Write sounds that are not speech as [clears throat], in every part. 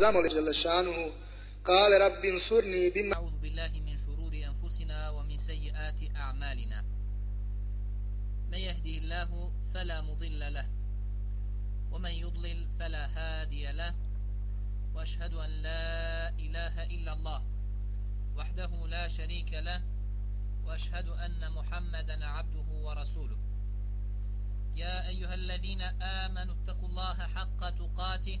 zamoli Želešanuhu, kale rabbin surni bima... أعوذ بالله من شرور أنفسنا ومن سيئات أعمالنا من يهده الله فلا مضل له ومن يضلل فلا هادي له وأشهد أن لا إله إلا الله وحده لا شريك له وأشهد أن محمدا عبده ورسوله يا أيها الذين آمنوا اتقوا الله حق تقاته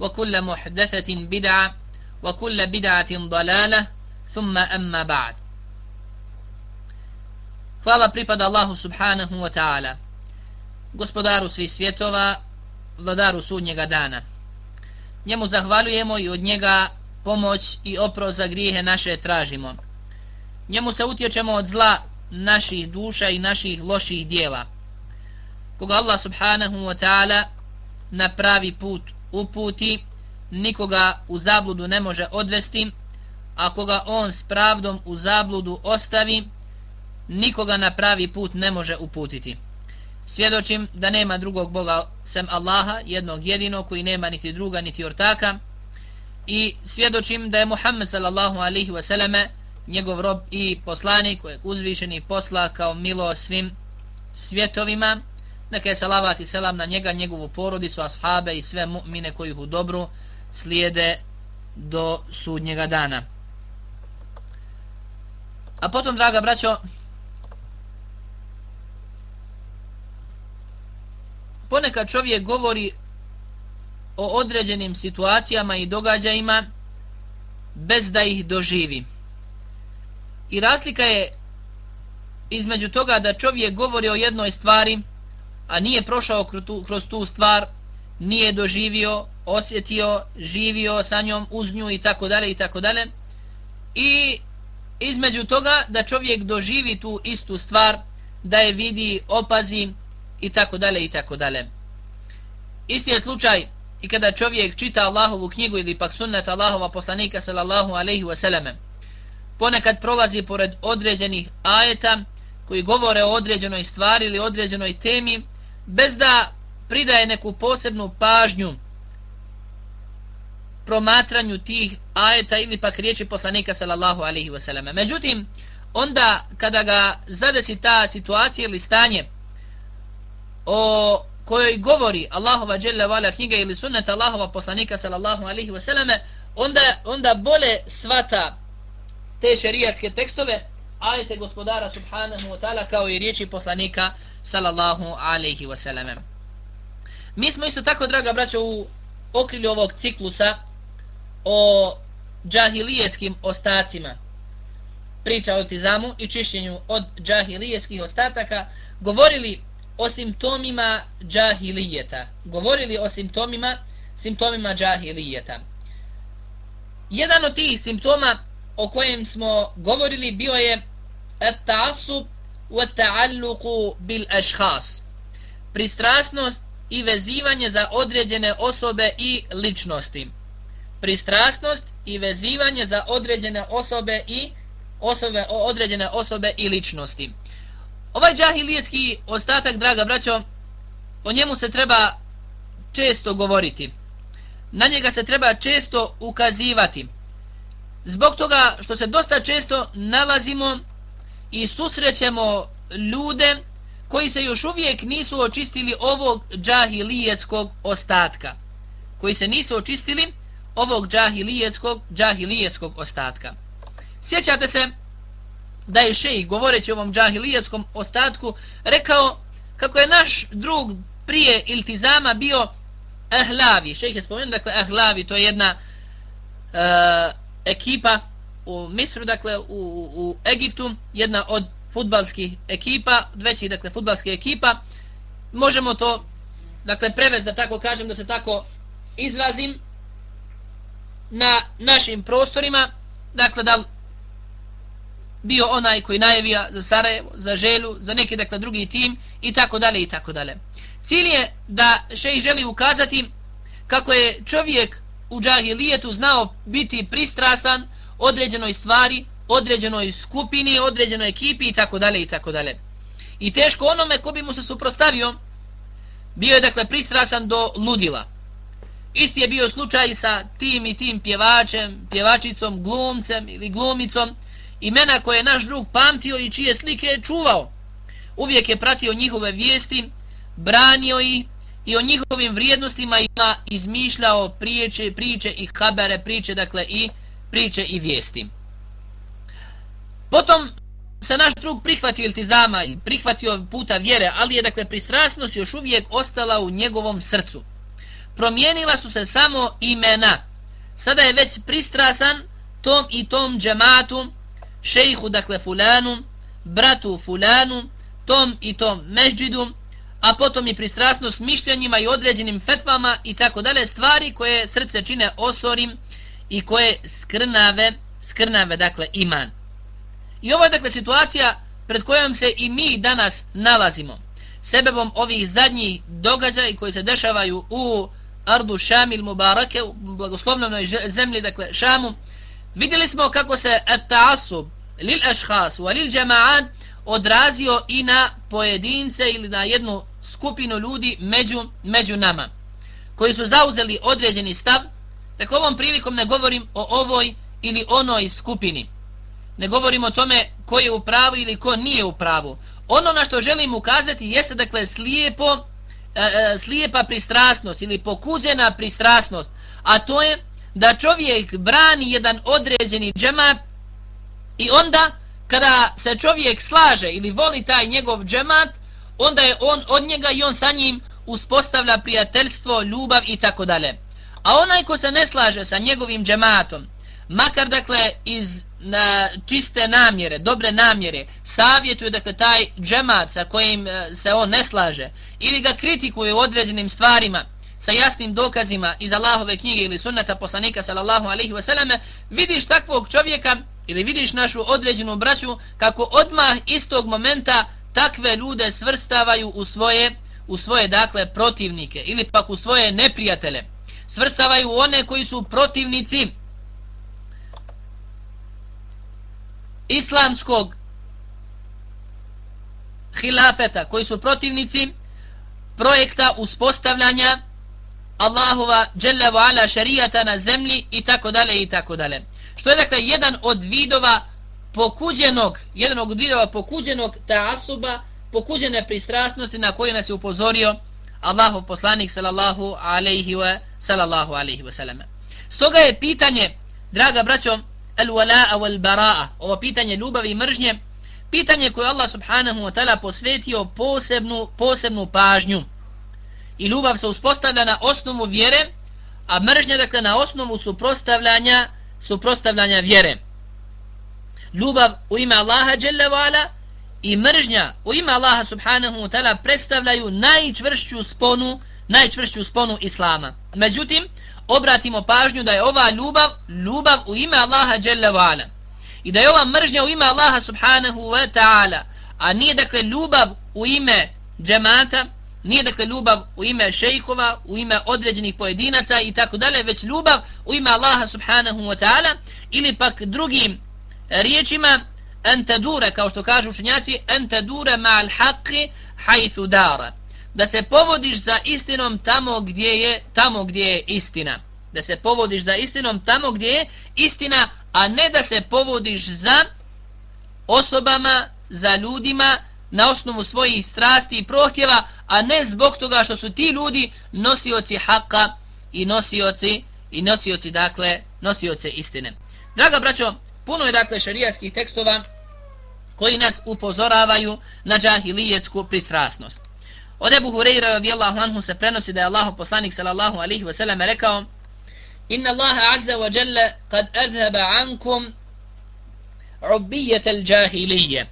وكل محدثة بدعة وكل بدعة ضلالة ثم أما بعد Hvala pripada Allahu subhanahu wa ta'ala, gospodaru svih svjetova, vladaru sudnjega dana. Njemu zahvaljujemo i od njega pomoć i opro za grijehe naše tražimo. Njemu se utječemo od zla naših duša i naših loših dijela. Koga Allah subhanahu wa ta'ala na pravi put uputi, nikoga u zabludu ne može odvesti, a koga on s pravdom u zabludu ostavi, nikoga na pravi put ne može uputiti. Svjedočim da nema drugog Boga sem Allaha, jednog jedinog koji nema niti druga niti ortaka. I svjedočim da je Muhammed sallallahu alaihi wasallam njegov rob i poslanik kojeg uzvišeni posla kao milo svim svjetovima neka je salavat i selam na njega, njegovu porodicu, ashabe i sve mu'mine koji u dobru slijede do sudnjega dana. A potom, draga braćo, ponekad čovjek govori o određenim situacijama i događajima bez da ih doživi. I razlika je između toga da čovjek govori o jednoj stvari, a nije prošao kroz tu, kroz tu stvar, nije doživio, osjetio, živio sa njom, uz nju i tako dalje i tako dalje. I između toga da čovjek doživi tu istu stvar, da je vidi, opazi, i tako dalje i tako dalje. Isti je slučaj i kada čovjek čita Allahovu knjigu ili pak sunnet Allahova poslanika sallallahu alaihi wasallam. Ponekad prolazi pored određenih ajeta koji govore o određenoj stvari ili određenoj temi bez da pridaje neku posebnu pažnju promatranju tih ajeta ili pak riječi poslanika sallallahu alaihi wasallam. Međutim, onda kada ga zadesi ta situacija ili stanje o kojoj govori Allahova dželle vala knjiga ili sunnet Allahova poslanika sallallahu alejhi ve selleme onda onda bole svata te šerijatske tekstove ajete gospodara subhanahu wa ta'ala kao i riječi poslanika sallallahu sallallahu alaihi wasallam. mi smo isto tako draga braćo u okrilju ovog ciklusa o džahilijetskim ostacima priča o iltizamu i čišćenju od džahilijetskih ostataka govorili o simptomima džahilijeta. Govorili o simptomima, simptomima džahilijeta. Jedan od tih simptoma o kojem smo govorili bio je et-ta'asub وَتَعَلُّقُ ta'alluqu. Pristrasnost i vezivanje za određene osobe i ličnosti. Pristrasnost i vezivanje za određene osobe i osobe određene osobe i ličnosti. Ovaj džahilijetski ostatak, draga braćo, o njemu se treba često govoriti. Na njega se treba često ukazivati. Zbog toga što se dosta često nalazimo i susrećemo ljude koji se još uvijek nisu očistili ovog džahilijetskog ostatka. Koji se nisu očistili ovog džahilijetskog, džahilijetskog ostatka. Sjećate se da je šejh govoreći o ovom džahilijetskom ostatku rekao kako je naš drug prije iltizama bio Ahlavi. Šejh je spomenuo dakle Ahlavi, to je jedna uh, ekipa u Misru, dakle u, u Egiptu, jedna od futbalskih ekipa, većih dakle futbalskih ekipa. Možemo to dakle prevesti da tako kažem da se tako izrazim na našim prostorima, dakle da bio onaj koji najavija za Sarajevo, za Želju, za neki dakle drugi tim i tako dalje i tako dalje. Cilj je da šej želi ukazati kako je čovjek u džahilijetu znao biti pristrastan određenoj stvari, određenoj skupini, određenoj ekipi i tako dalje i tako dalje. I teško onome ko bi mu se suprostavio bio je dakle pristrasan do ludila. Isti je bio slučaj sa tim i tim pjevačem, pjevačicom, glumcem ili glumicom, imena koje je naš drug pamtio i čije slike je čuvao. Uvijek je pratio njihove vijesti, branio ih i o njihovim vrijednostima ima izmišljao priče, priče i habere, priče, dakle i priče i vijesti. Potom se naš drug prihvatio iltizama i prihvatio puta vjere, ali je dakle pristrasnost još uvijek ostala u njegovom srcu. Promijenila su se samo imena. Sada je već pristrasan tom i tom džematu, šejhu dakle fulanu, bratu fulanu, tom i tom mežđidu, a potom i pristrasnost mišljenjima i određenim fetvama i tako dalje stvari koje srce čine osorim i koje skrnave, skrnave dakle iman. I ovo je dakle situacija pred kojom se i mi danas nalazimo. Sebebom ovih zadnjih događaja koji se dešavaju u Ardu Šamil Mubarake, u blagoslovnoj zemlji, dakle Šamu, vidjeli smo kako se at-ta'asub lil ashkhas wa lil jama'at odrazio i na pojedince ili na jednu skupinu ljudi među, među nama, koji su zauzeli određeni stav, dakle ovom prilikom ne govorim o ovoj ili onoj skupini, ne govorim o tome ko je u pravu ili ko nije u pravu. Ono na što želim ukazati jeste dakle slijepo, e, e, slijepa pristrasnost ili pokuzena pristrasnost, a to je da čovjek brani jedan određeni džemat i onda kada se čovjek slaže ili voli taj njegov džemat, onda je on od njega i on sa njim uspostavlja prijateljstvo, ljubav i tako dalje. A onaj ko se ne slaže sa njegovim džematom, makar dakle iz na čiste namjere, dobre namjere, savjetuje dakle taj džemat sa kojim e, se on ne slaže ili ga kritikuje u određenim stvarima sa jasnim dokazima iz Allahove knjige ili sunnata poslanika sallallahu alaihi wasallam, vidiš takvog čovjeka ili vidiš našu određenu braću kako odmah istog momenta takve ljude svrstavaju u svoje u svoje dakle protivnike ili pak u svoje neprijatele svrstavaju one koji su protivnici islamskog hilafeta koji su protivnici projekta uspostavljanja Allahova dželle ve ala šerijata na zemlji i tako dalje i tako dalje. Što je dakle jedan od vidova pokuđenog, jedan od vidova pokuđenog ta taasuba, pokuđene pristrasnosti na koje nas je upozorio Allahu poslanik sallallahu alaihi wa sallallahu alaihi wa sallam. Stoga je pitanje, draga braćo, al-wala'a wal-bara'a, ovo pitanje ljubavi i mržnje, pitanje koje Allah subhanahu wa ta'ala posvetio posebnu, posebnu pažnju. I ljubav se uspostavlja na osnovu vjere, a mržnja dakle na osnovu suprostavljanja suprostavljanja vjere. Ljubav u ime Allaha dželle vala i mržnja u ime Allaha subhanahu wa ta'ala predstavljaju najčvršću sponu, najčvršću sponu Islama. Međutim, obratimo pažnju da je ova ljubav, ljubav u ime Allaha dželle vala. I da je ova mržnja u ime Allaha subhanahu wa ta'ala, a nije dakle ljubav u ime džemata, nije dakle ljubav u ime šejhova, u ime određenih pojedinaca i tako dalje, već ljubav u ime Allaha subhanahu wa ta'ala ili pak drugim riječima antadura, kao što kažu učenjaci, antadura ma'al haqqi hajthu dara. Da se povodiš za istinom tamo gdje je tamo gdje je istina. Da se povodiš za istinom tamo gdje je istina, a ne da se povodiš za osobama, za ljudima, na osnovu svojih strasti i prohtjeva, a ne zbog toga što su ti ljudi nosioci haka i nosioci i nosioci dakle nosioci istine. Draga braćo, puno je dakle šarijatskih tekstova koji nas upozoravaju na džahilijetsku pristrasnost. Od Ebu Hureyra radijallahu anhu se prenosi da je Allah poslanik sallallahu alihi wasallam rekao Inna Allaha azza wa jalla kad adhaba ankum ubbijet al džahilije.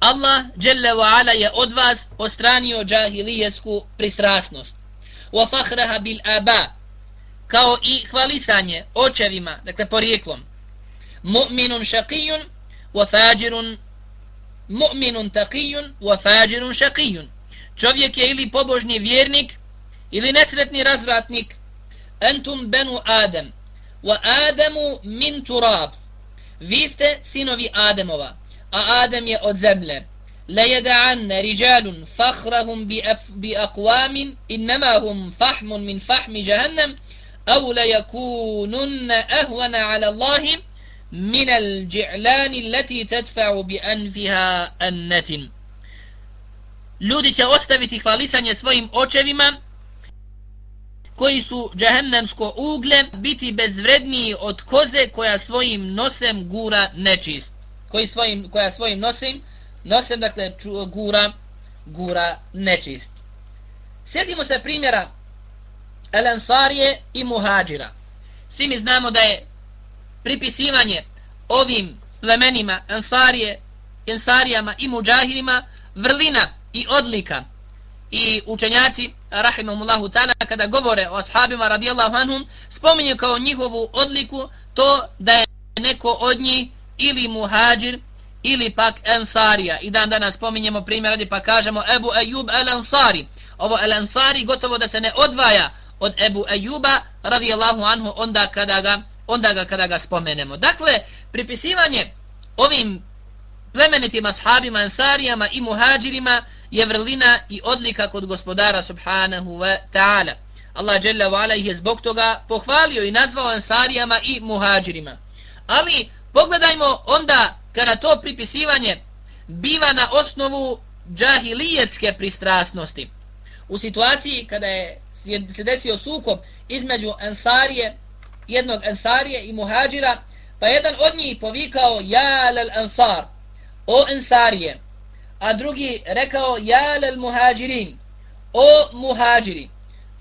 Allah jalla wa ala je od vas ostranio džahilijetsku pristrasnost. Wa fakhraha bil aba kao i hvalisanje očevima, dakle porijeklom. Šaqijun wa fajirun mu'minun taqiyun wa fajirun shaqiyun čovjek je ili pobožni vjernik ili nesretni razvratnik antum banu adam wa adamu min turab vi ste sinovi ademova a adem je od zemlje la yad'an rijalun fakhrahum bi bi aqwam inma hum fahmun min fahmi jahannam aw la yakunun ahwana ala allahim من الجعلان التي تدفع بأنفها النتن Ljudi će ostaviti hvalisanje svojim očevima koji su džahennemsko ugle biti bezvredniji od koze koja svojim nosem gura nečist. Koji svojim, koja svojim nosim, nosem dakle ču, gura, gura nečist. Sjetimo se primjera Elansarije i Muhađira. Svi mi znamo da je pripisivanje ovim plemenima Ansarije, Ansarijama i Muđahirima vrlina i odlika i učenjaci rahimahumullahu ta'ala kada govore o ashabima radijallahu anhum spominju kao njihovu odliku to da je neko od njih ili muhađir ili pak ensarija. i dan danas spominjemo primjer radi pa kažemo Ebu Ejub el Ansari ovo el Ansari gotovo da se ne odvaja od Ebu Ejuba radijallahu anhu onda kada ga onda ga kada ga spomenemo. Dakle, pripisivanje ovim plemenitim ashabima, ansarijama i muhađirima je vrlina i odlika kod gospodara subhanahu wa ta'ala. Allah jalla wa ala ih je zbog toga pohvalio i nazvao ansarijama i muhađirima. Ali pogledajmo onda kada to pripisivanje biva na osnovu džahilijetske pristrasnosti. U situaciji kada je se desio sukob između ansarije jednog ensarije i muhađira, pa jedan od njih povikao ja lel ensar, o ensarije, a drugi rekao ja lel muhađirin, o muhađiri.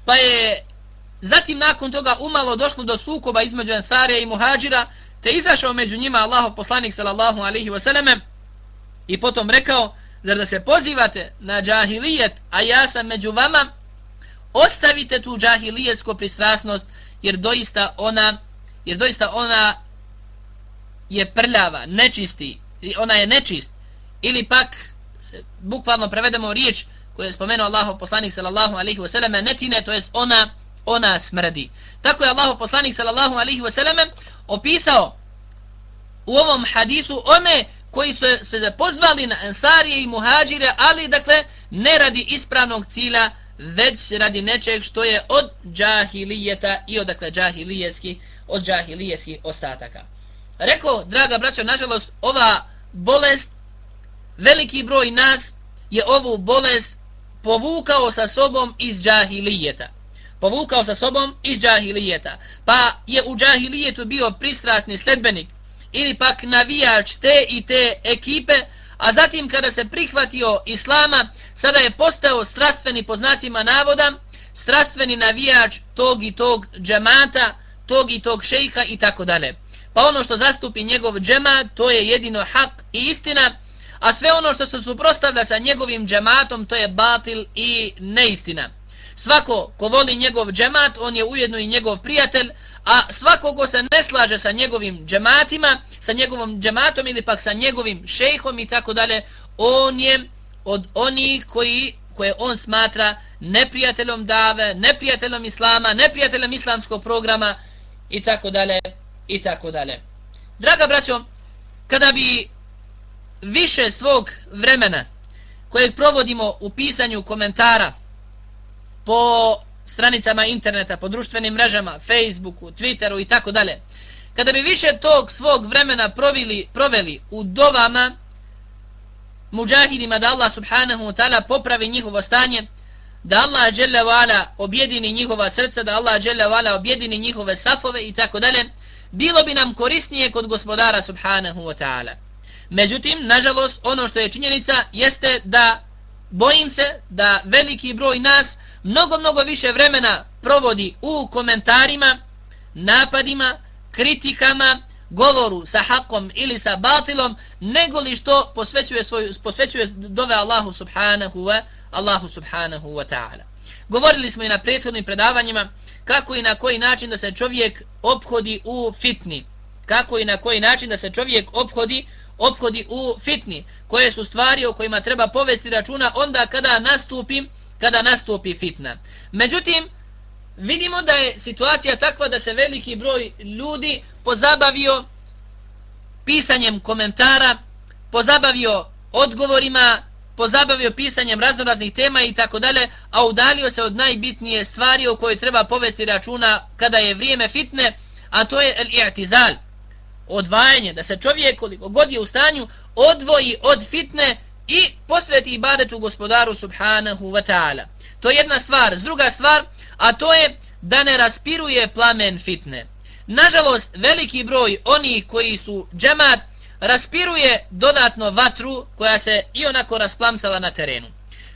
Pa je zatim nakon toga umalo došlo do sukoba između ensarije i muhađira, te izašao među njima Allahov poslanik sallallahu alaihi wasallam i potom rekao, zar da se pozivate na džahilijet, a ja sam među vama, ostavite tu džahilijetsko pristrasnost, jer doista ona jer doista ona je prljava, nečisti, ona je nečist, ili pak, bukvalno prevedemo riječ koju je spomenuo Allahov poslanik sallallahu alaihi ve selleme netine, to jest ona, ona smrdi. Tako je Allahov poslanik sallallahu alaihi ve selleme opisao u ovom hadisu one koji su se pozvali na ensarije i muhađire, ali dakle ne radi ispravnog cilja, već radi nečeg što je od džahilijeta i odakle džahilijetski od džahilijetskih ostataka. Rekao, draga braćo, nažalost, ova bolest, veliki broj nas je ovu bolest povukao sa sobom iz džahilijeta. Povukao sa sobom iz džahilijeta. Pa je u džahilijetu bio pristrasni sledbenik ili pak navijač te i te ekipe, a zatim kada se prihvatio islama, sada je postao strastveni po znacima navoda, strastveni navijač tog i tog džemata, tog i tog šejha i tako dalje. Pa ono što zastupi njegov džemat, to je jedino hak i istina, a sve ono što se suprostavlja sa njegovim džematom, to je batil i neistina. Svako ko voli njegov džemat, on je ujedno i njegov prijatelj, a svako ko se ne slaže sa njegovim džematima, sa njegovom džematom ili pak sa njegovim šejhom i tako dalje, on je od onih koji koje on smatra neprijateljom dave, neprijateljom islama, neprijateljom islamskog programa i tako dalje i tako dalje. Draga braćo, kada bi više svog vremena kojeg provodimo u pisanju komentara po stranicama interneta, po društvenim mrežama, Facebooku, Twitteru i tako dalje, kada bi više tog svog vremena provili, proveli u dovama muđahidima da Allah subhanahu wa ta'ala popravi njihovo stanje, da Allah dželle vala objedini njihova srca, da Allah dželle vala objedini njihove safove i tako dalje, bilo bi nam korisnije kod gospodara subhanahu wa ta'ala. Međutim, nažalost, ono što je činjenica jeste da bojim se da veliki broj nas mnogo, mnogo više vremena provodi u komentarima, napadima, kritikama, govoru sa hakom ili sa batilom, nego li što posvećuje, svoju, posvećuje dove Allahu subhanahu wa, Allahu subhanahu wa ta'ala. Govorili smo i na prethodnim predavanjima kako i na koji način da se čovjek obhodi u fitni. Kako i na koji način da se čovjek obhodi obhodi u fitni. Koje su stvari o kojima treba povesti računa onda kada nastupi, kada nastupi fitna. Međutim, vidimo da je situacija takva da se veliki broj ljudi pozabavio pisanjem komentara, pozabavio odgovorima, pozabavio pisanjem raznoraznih tema i tako dalje, a udalio se od najbitnije stvari o kojoj treba povesti računa kada je vrijeme fitne, a to je el-i'tizal, odvajanje, da se čovjek koliko god je u stanju odvoji od fitne i posveti ibadetu gospodaru subhanahu wa ta'ala. To je jedna stvar. Druga stvar, a to je da ne raspiruje plamen fitne. Nažalost, veliki broj onih koji su džemat raspiruje dodatno vatru koja se i onako rasplamsala na terenu.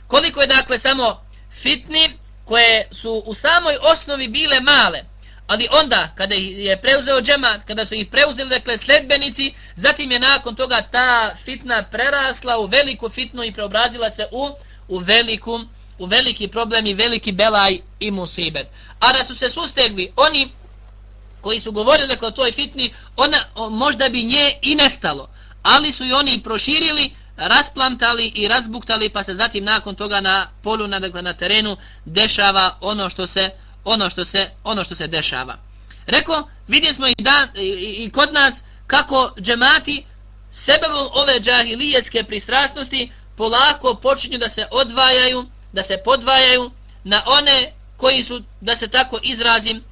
Koliko je dakle samo fitni koje su u samoj osnovi bile male, ali onda kada je preuzeo džemat, kada su ih preuzeli dakle sledbenici, zatim je nakon toga ta fitna prerasla u veliku fitnu i preobrazila se u, u veliku u veliki problem i veliki belaj i musibet. A da su se sustegli oni koji su govorili dakle, o toj fitni, ona možda bi nje i nestalo. Ali su i oni proširili, rasplantali i razbuktali, pa se zatim nakon toga na polu, na, dakle, na terenu, dešava ono što se ono što se ono što se dešava. Reko, vidjeli smo i, dan, i, i kod nas kako džemati sebebom ove džahilijetske pristrasnosti polako počinju da se odvajaju, da se podvajaju na one koji su, da se tako izrazim,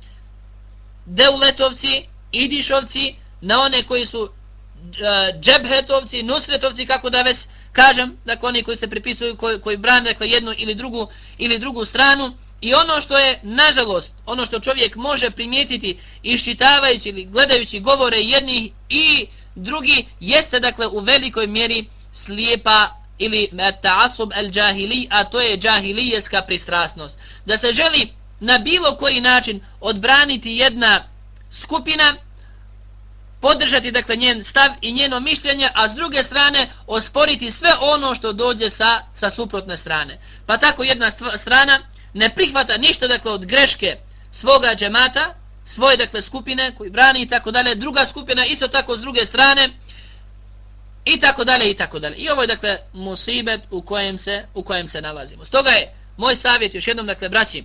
deuletovci, idišovci, na one koji su e, džebhetovci, nusretovci, kako da ves kažem, dakle oni koji se pripisuju, koji, koji brane dakle, jednu ili drugu, ili drugu stranu, i ono što je, nažalost, ono što čovjek može primijetiti iščitavajući ili gledajući govore jednih i drugi, jeste dakle u velikoj mjeri slijepa ili ta'asub al džahili, a to je džahilijeska pristrasnost. Da se želi na bilo koji način odbraniti jedna skupina, podržati dakle njen stav i njeno mišljenje, a s druge strane osporiti sve ono što dođe sa, sa suprotne strane. Pa tako jedna strana ne prihvata ništa dakle od greške svoga džemata, svoje dakle skupine koji brani i tako dalje, druga skupina isto tako s druge strane i tako dalje i tako dalje. I ovo je dakle musibet u kojem se u kojem se nalazimo. Stoga je moj savjet još jednom dakle braći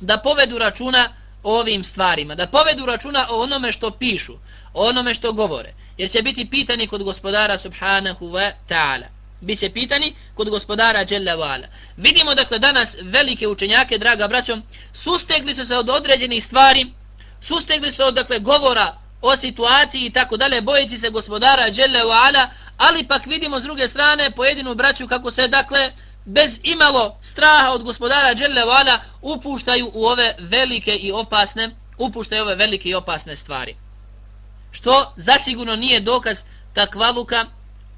da povedu računa o ovim stvarima, da povedu računa o onome što pišu, o onome što govore, jer će biti pitani kod gospodara subhanahu wa ta'ala bi se pitani kod gospodara Đelevala. Vidimo dakle danas velike učenjake, draga braćom, sustegli su se od određenih stvari, sustegli su od dakle govora o situaciji i tako dalje, bojeći se gospodara Đelevala, ali pak vidimo s druge strane pojedinu braću kako se dakle bez imalo straha od gospodara Đelevala upuštaju u ove velike i opasne, upuštaju ove velike i opasne stvari. Što zasigurno nije dokaz takvaluka,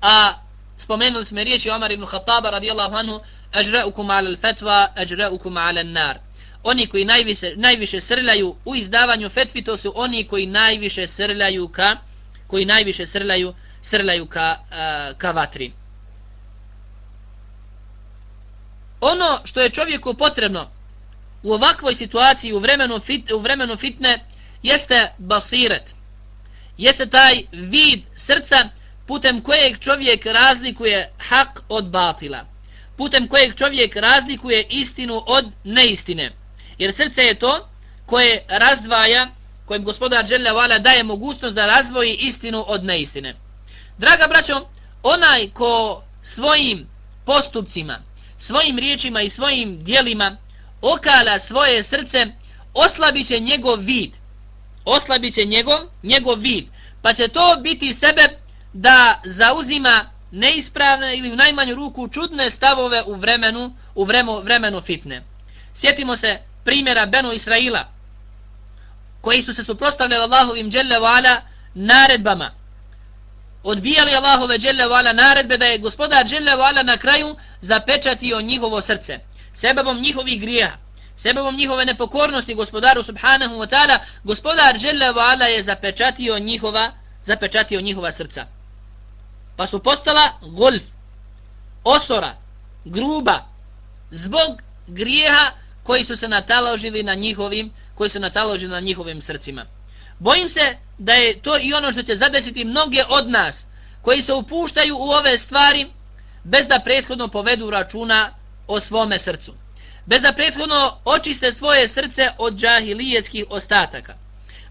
a spomenuli smo riječi Omar ibn Khattaba radijallahu anhu Ajra'ukum ala al-fatwa ajra'ukum ala an-nar. Oni koji najviše, najviše srljaju u izdavanju fetvi to su oni koji najviše srljaju ka koji najviše srljaju srljaju ka, uh, ka vatri. Ono što je čovjeku potrebno u ovakvoj situaciji u vremenu, fit, u vremenu fitne jeste basiret. Jeste taj vid srca putem kojeg čovjek razlikuje hak od batila, putem kojeg čovjek razlikuje istinu od neistine. Jer srce je to koje razdvaja, kojem gospodar Đelevala daje mogućnost da razvoji istinu od neistine. Draga braćo, onaj ko svojim postupcima, svojim riječima i svojim dijelima okala svoje srce, oslabit će njegov vid. Oslabit će njegov, njegov vid. Pa će to biti sebe da zauzima neispravne ili u najmanju ruku čudne stavove u vremenu u vremenu, vremenu fitne. Sjetimo se primjera Benu Israila koji su se suprostavljali Allahovim dželle vala naredbama. Odbijali Allahove dželle vala naredbe da je gospodar dželle vala na kraju zapečatio njihovo srce. Sebebom njihovih grijeha sebebom njihove nepokornosti gospodaru subhanahu wa ta'ala gospodar dželle vala je zapečatio njihova zapečatio njihova srca pa su postala golf osora gruba zbog grijeha koji su se nataložili na njihovim koji su nataložili na njihovim srcima. Bojim se da je to i ono što će zadesiti mnoge od nas koji se upuštaju u ove stvari bez da prethodno povedu računa o svome srcu. Bez da prethodno očiste svoje srce od džahilijetskih ostataka.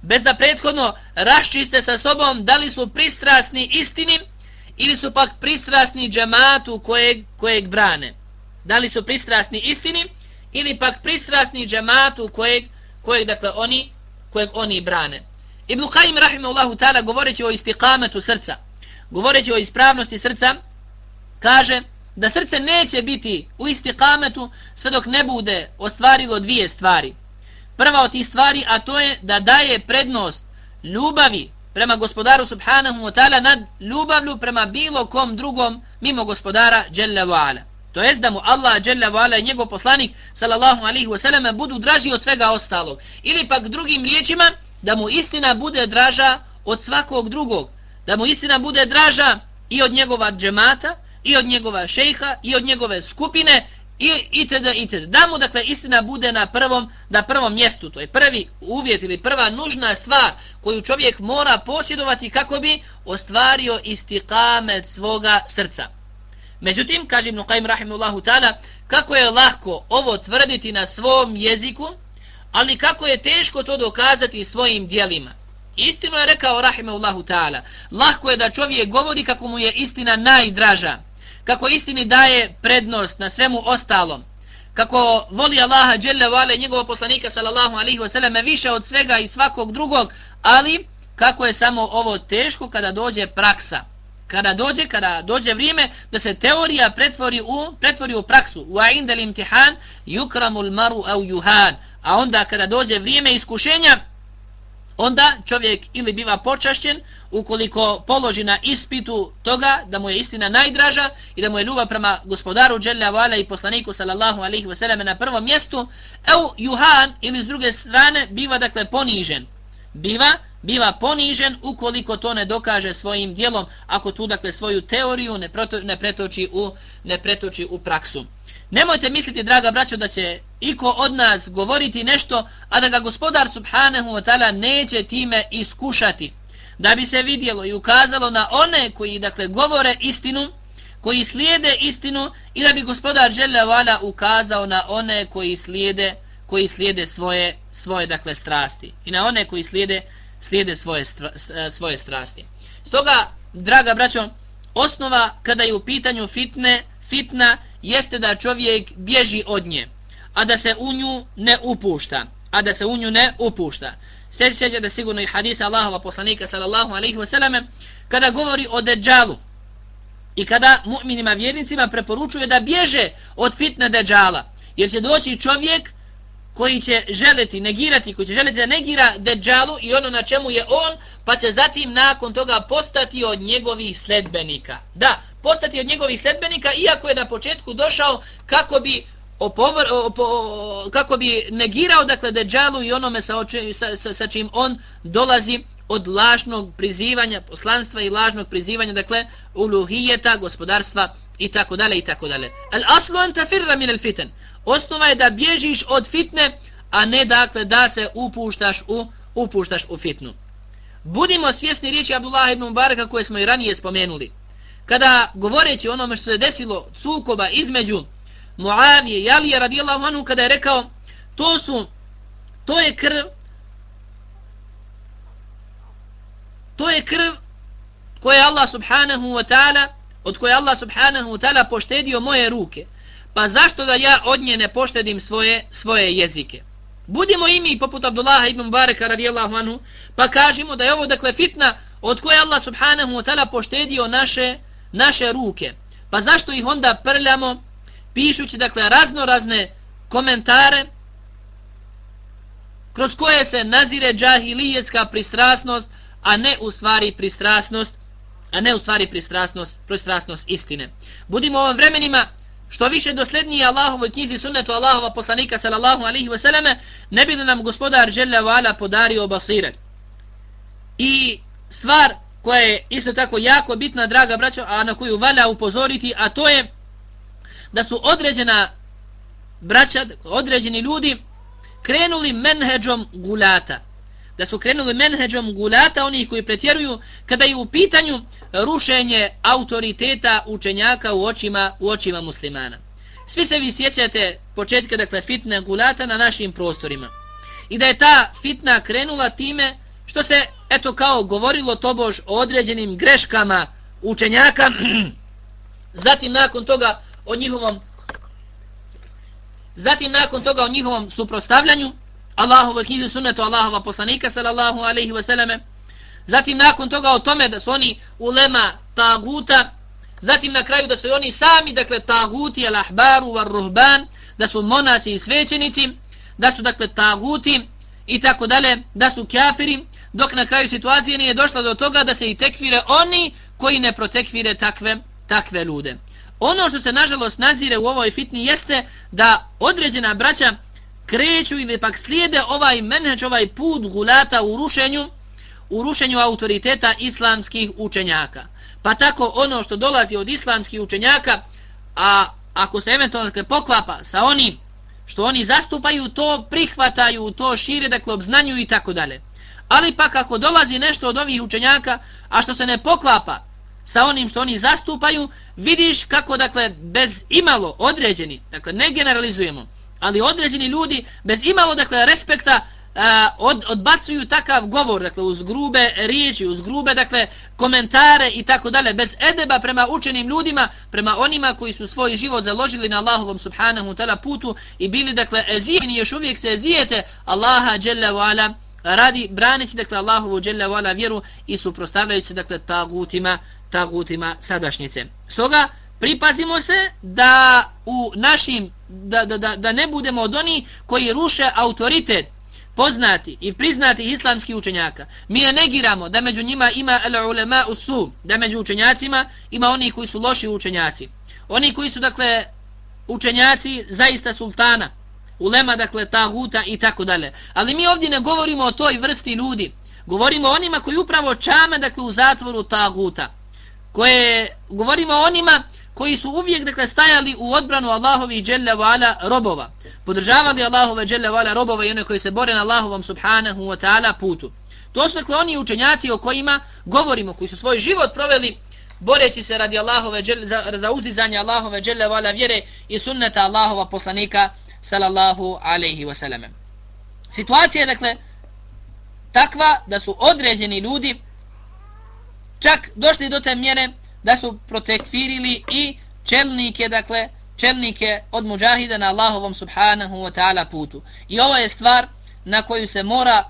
Bez da prethodno raščiste sa sobom da li su pristrasni istinim ili su pak pristrasni džematu kojeg, kojeg brane da li su pristrasni istini ili pak pristrasni džematu kojeg, kojeg dakle oni kojeg oni brane Ibn Qayyim rahimehullahu ta'ala govoreći o istiqametu srca, govoreći o ispravnosti srca, kaže da srce neće biti u istiqametu sve dok ne bude ostvarilo dvije stvari. Prva od tih stvari, a to je da daje prednost ljubavi prema gospodaru subhanahu wa ta'ala nad ljubavlju prema bilo kom drugom mimo gospodara Jalla wa ala. To jest da mu Allah Jalla wa ala i njegov poslanik sallallahu alaihi wa sallam budu draži od svega ostalog. Ili pak drugim riječima, da mu istina bude draža od svakog drugog, da mu istina bude draža i od njegova džemata, i od njegova šejha, i od njegove skupine, i itd. itd. Da mu, dakle, istina bude na prvom, na prvom mjestu, to je prvi uvjet ili prva nužna stvar koju čovjek mora posjedovati kako bi ostvario istikamet svoga srca. Međutim, kaže Ibn Qaim Rahimullahu ta'ala, kako je lahko ovo tvrditi na svom jeziku, ali kako je teško to dokazati svojim dijelima. Istinu je rekao rahimullahu ta'ala, lahko je da čovjek govori kako mu je istina najdraža, kako istini daje prednost na svemu ostalom, kako voli Allaha dželle vale njegovog poslanika sallallahu alaihi wasallam više od svega i svakog drugog, ali kako je samo ovo teško kada dođe praksa. Kada dođe, kada dođe vrijeme da se teorija pretvori u, pretvori u praksu. Wa indal imtihan yukramul maru au yuhan a onda kada dođe vrijeme iskušenja, onda čovjek ili biva počašćen ukoliko položi na ispitu toga da mu je istina najdraža i da mu je ljubav prema gospodaru Đelle i poslaniku sallallahu alaihi wasallam na prvom mjestu, evo Juhan ili s druge strane biva dakle ponižen. Biva, biva ponižen ukoliko to ne dokaže svojim dijelom, ako tu dakle svoju teoriju ne, proto, ne, pretoči, u, ne pretoči u praksu. Nemojte misliti, draga braćo, da će iko od nas govoriti nešto, a da ga gospodar subhanahu wa ta'ala neće time iskušati. Da bi se vidjelo i ukazalo na one koji dakle govore istinu, koji slijede istinu i da bi gospodar Želevala ukazao na one koji slijede koji slijede svoje svoje dakle strasti i na one koji slijede slijede svoje stra, e, svoje strasti. Stoga, draga braćo, osnova kada je u pitanju fitne, fitna jeste da čovjek bježi od nje, a da se u nju ne upušta. A da se u nju ne upušta. Sjeti sjeća da sigurno i hadisa Allahova poslanika sallallahu alaihi wasallam kada govori o deđalu i kada mu'minima vjernicima preporučuje da bježe od fitne deđala. Jer će doći čovjek koji će želiti negirati, koji će želiti da negira deđalu i ono na čemu je on, pa će zatim nakon toga postati od njegovih sledbenika. Da, postati od njegovih sledbenika, iako je na početku došao kako bi opovr, opo, kako bi negirao dakle deđalu i onome sa, oči, sa, sa, sa čim on dolazi od lažnog prizivanja poslanstva i lažnog prizivanja dakle uluhijeta, gospodarstva i tako dalje i tako dalje. Al aslu an tafirra min al fitan. Osnova je da bježiš od fitne, a ne dakle da se upuštaš u upuštaš u fitnu. Budimo svjesni riječi Abdullah ibn Mubaraka koje smo i ranije spomenuli. Kada govoreći onome što se desilo sukoba između Muavije i Alije radijallahu anhu kada je rekao to su to je krv to je krv koje Allah subhanahu wa ta'ala od koje Allah subhanahu wa ta'ala poštedio moje ruke. Pa zašto da ja od nje ne poštedim svoje svoje jezike? Budimo i mi poput Abdullah ibn Bareka radijallahu anhu pa kažemo da je ovo dakle fitna od koje Allah subhanahu wa ta'ala poštedio naše naše ruke pa zašto ih onda prljamo pišući dakle razno razne komentare kroz koje se nazire džahilijetska pristrasnost a ne u stvari pristrasnost a ne u stvari pristrasnost, pristrasnost istine. Budimo u ovim vremenima što više dosledniji Allahovoj knjizi sunnetu Allahova poslanika sallallahu alaihi selleme ne bi nam gospodar žele vala podario basiret. I stvar koja je isto tako jako bitna, draga braćo, a na koju valja upozoriti, a to je da su određena braća, određeni ljudi krenuli menheđom gulata. Da su krenuli menheđom gulata, oni koji pretjeruju, kada je u pitanju rušenje autoriteta učenjaka u očima, u očima muslimana. Svi se vi sjećate početka, dakle, fitne gulata na našim prostorima. I da je ta fitna krenula time što se, eto, kao govorilo tobož o određenim greškama učenjaka, [clears throat] zatim nakon toga o njihovom Zatim nakon toga o njihovom suprostavljanju Allahove knjize sunnetu Allahova poslanika sallallahu alaihi wasallame Zatim nakon toga o tome da su oni ulema taguta. Zatim na kraju da su oni sami, dakle taguti al ahbaru var ruhban, da su monasi i svećenici, da su dakle taguti i tako dalje, da su kafiri, dok na kraju situacije nije došlo do toga da se i tekvire oni koji ne protekvire takve, takve lude. Ono što se nažalost nazire u ovoj fitni jeste da određena braća kreću ili pak slijede ovaj menheč, ovaj put gulata u rušenju, u rušenju autoriteta islamskih učenjaka. Pa tako ono što dolazi od islamskih učenjaka, a ako se eventualno poklapa sa onim što oni zastupaju, to prihvataju, to šire, dakle obznanju i tako dalje. Ali pa kako dolazi nešto od ovih učenjaka, a što se ne poklapa sa onim što oni zastupaju, vidiš kako, dakle, bez imalo određeni, dakle, ne generalizujemo, ali određeni ljudi bez imalo, dakle, respekta a, od, odbacuju takav govor, dakle, uz grube riječi, uz grube, dakle, komentare i tako dalje, bez edeba prema učenim ljudima, prema onima koji su svoj život založili na Allahovom subhanahu ta'la putu i bili, dakle, ezijeni, još uvijek se ezijete Allaha, dželle ve ala, radi braneći dakle Allahovu dželle vala vjeru i suprotstavljajući se dakle tagutima tagutima sadašnjice. Stoga pripazimo se da u našim da, da, da, da ne budemo od oni koji ruše autoritet poznati i priznati islamski učenjaka. Mi je negiramo da među njima ima al ulema usu, da među učenjacima ima oni koji su loši učenjaci. Oni koji su dakle učenjaci zaista sultana, ulema, dakle, taguta i tako dalje. Ali mi ovdje ne govorimo o toj vrsti ljudi. Govorimo o onima koji upravo čame, dakle, u zatvoru taguta. Koje, govorimo o onima koji su uvijek, dakle, stajali u odbranu Allahovi dželle vala robova. Podržavali Allahove dželle vala robova i one koji se bore na Allahovom subhanahu wa ta'ala putu. To su, dakle, oni učenjaci o kojima govorimo, koji su svoj život proveli boreći se radi Allahove dželle, za, za uzdizanje Allahove dželle vala vjere i sunneta Allahova poslanika sallallahu alaihi wasallam. Situacija je, dakle, takva da su određeni ljudi čak došli do te mjere da su protekfirili i čelnike, dakle, čelnike od muđahida na Allahovom subhanahu wa ta'ala putu. I ovo je stvar na koju se mora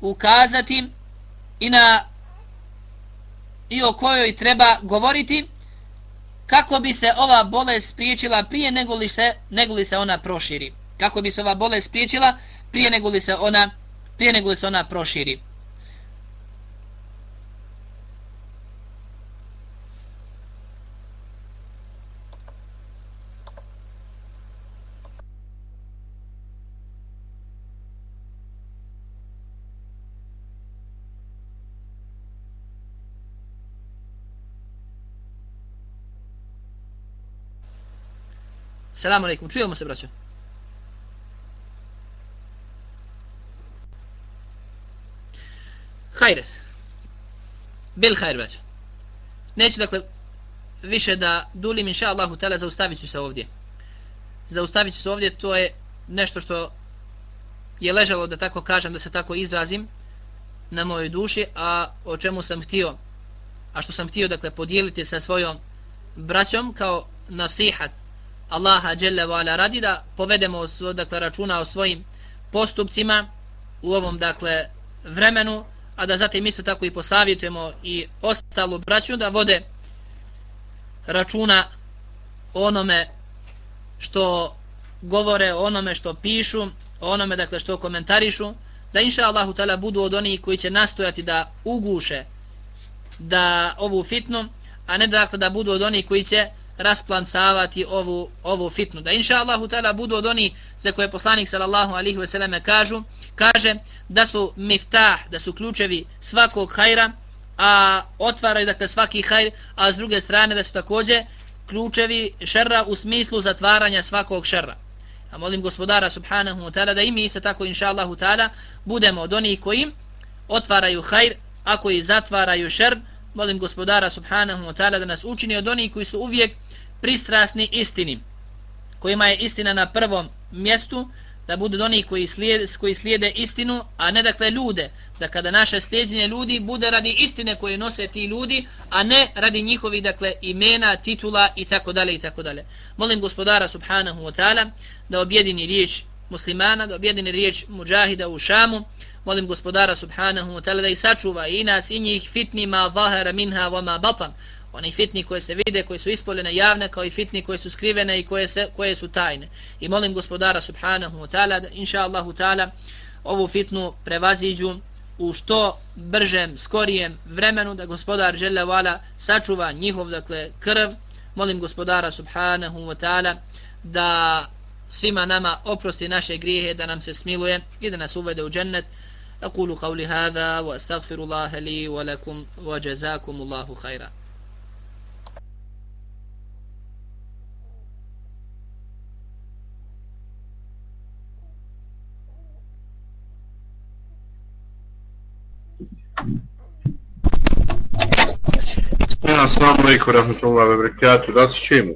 ukazati i na i o kojoj treba govoriti kako bi se ova bolest spriječila prije nego li se, nego li se ona proširi. Kako bi se ova bolest spriječila prije nego li se ona, prije nego li se ona proširi. Selamu alaikum, čujemo se braćo. Hajre. Bil hajr braćo. Neću dakle više da dulim inša Allahu tala zaustavit ću se ovdje. Zaustavit ću se ovdje, to je nešto što je ležalo da tako kažem, da se tako izrazim na mojoj duši, a o čemu sam htio, a što sam htio dakle podijeliti sa svojom braćom kao nasihat Allaha dželle vala radi da povedemo svo dakle računa o svojim postupcima u ovom dakle vremenu a da zatim isto tako i posavjetujemo i ostalu braću da vode računa o onome što govore, onome što pišu, onome dakle što komentarišu, da inša Allahu tala budu od onih koji će nastojati da uguše da ovu fitnu, a ne dakle da budu od onih koji će rasplancavati ovu, ovu fitnu. Da inša Allahu tada budu od oni za koje poslanik sallallahu alihi veseleme kažu, kaže da su miftah, da su ključevi svakog hajra, a otvaraju dakle svaki hajr, a s druge strane da su također ključevi šerra u smislu zatvaranja svakog šerra. A molim gospodara subhanahu wa ta'ala da i mi se tako inša Allahu ta'ala budemo od onih koji otvaraju hajr, a koji zatvaraju šer. molim gospodara subhanahu wa ta'ala da nas učini od onih koji su uvijek pristrasni istini, kojima je istina na prvom mjestu, da budu oni koji slijede, koji slijede istinu, a ne dakle ljude, da kada naše slijedjenje ljudi bude radi istine koje nose ti ljudi, a ne radi njihovi dakle imena, titula i tako dalje i tako dalje. Molim gospodara subhanahu wa ta'ala da objedini riječ muslimana, da objedini riječ muđahida u Šamu, molim gospodara subhanahu wa ta'ala da ih sačuva i nas i njih fitnima zahara minha wa ma batan, oni fitni koje se vide, koje su ispoljene javne, kao i fitni koje su skrivene i koje, se, koje su tajne. I molim gospodara subhanahu wa ta'ala da inša Allahu ta'ala ovu fitnu prevaziđu u što bržem, skorijem vremenu da gospodar žele vala sačuva njihov dakle krv. Molim gospodara subhanahu wa ta'ala da svima nama oprosti naše grijehe, da nam se smiluje i da nas uvede u džennet. أقول قولي هذا وأستغفر الله لي ولكم وجزاكم الله خيرا Assalamu alaikum wa rahmatullahi wa barakatuh. Da se čemu?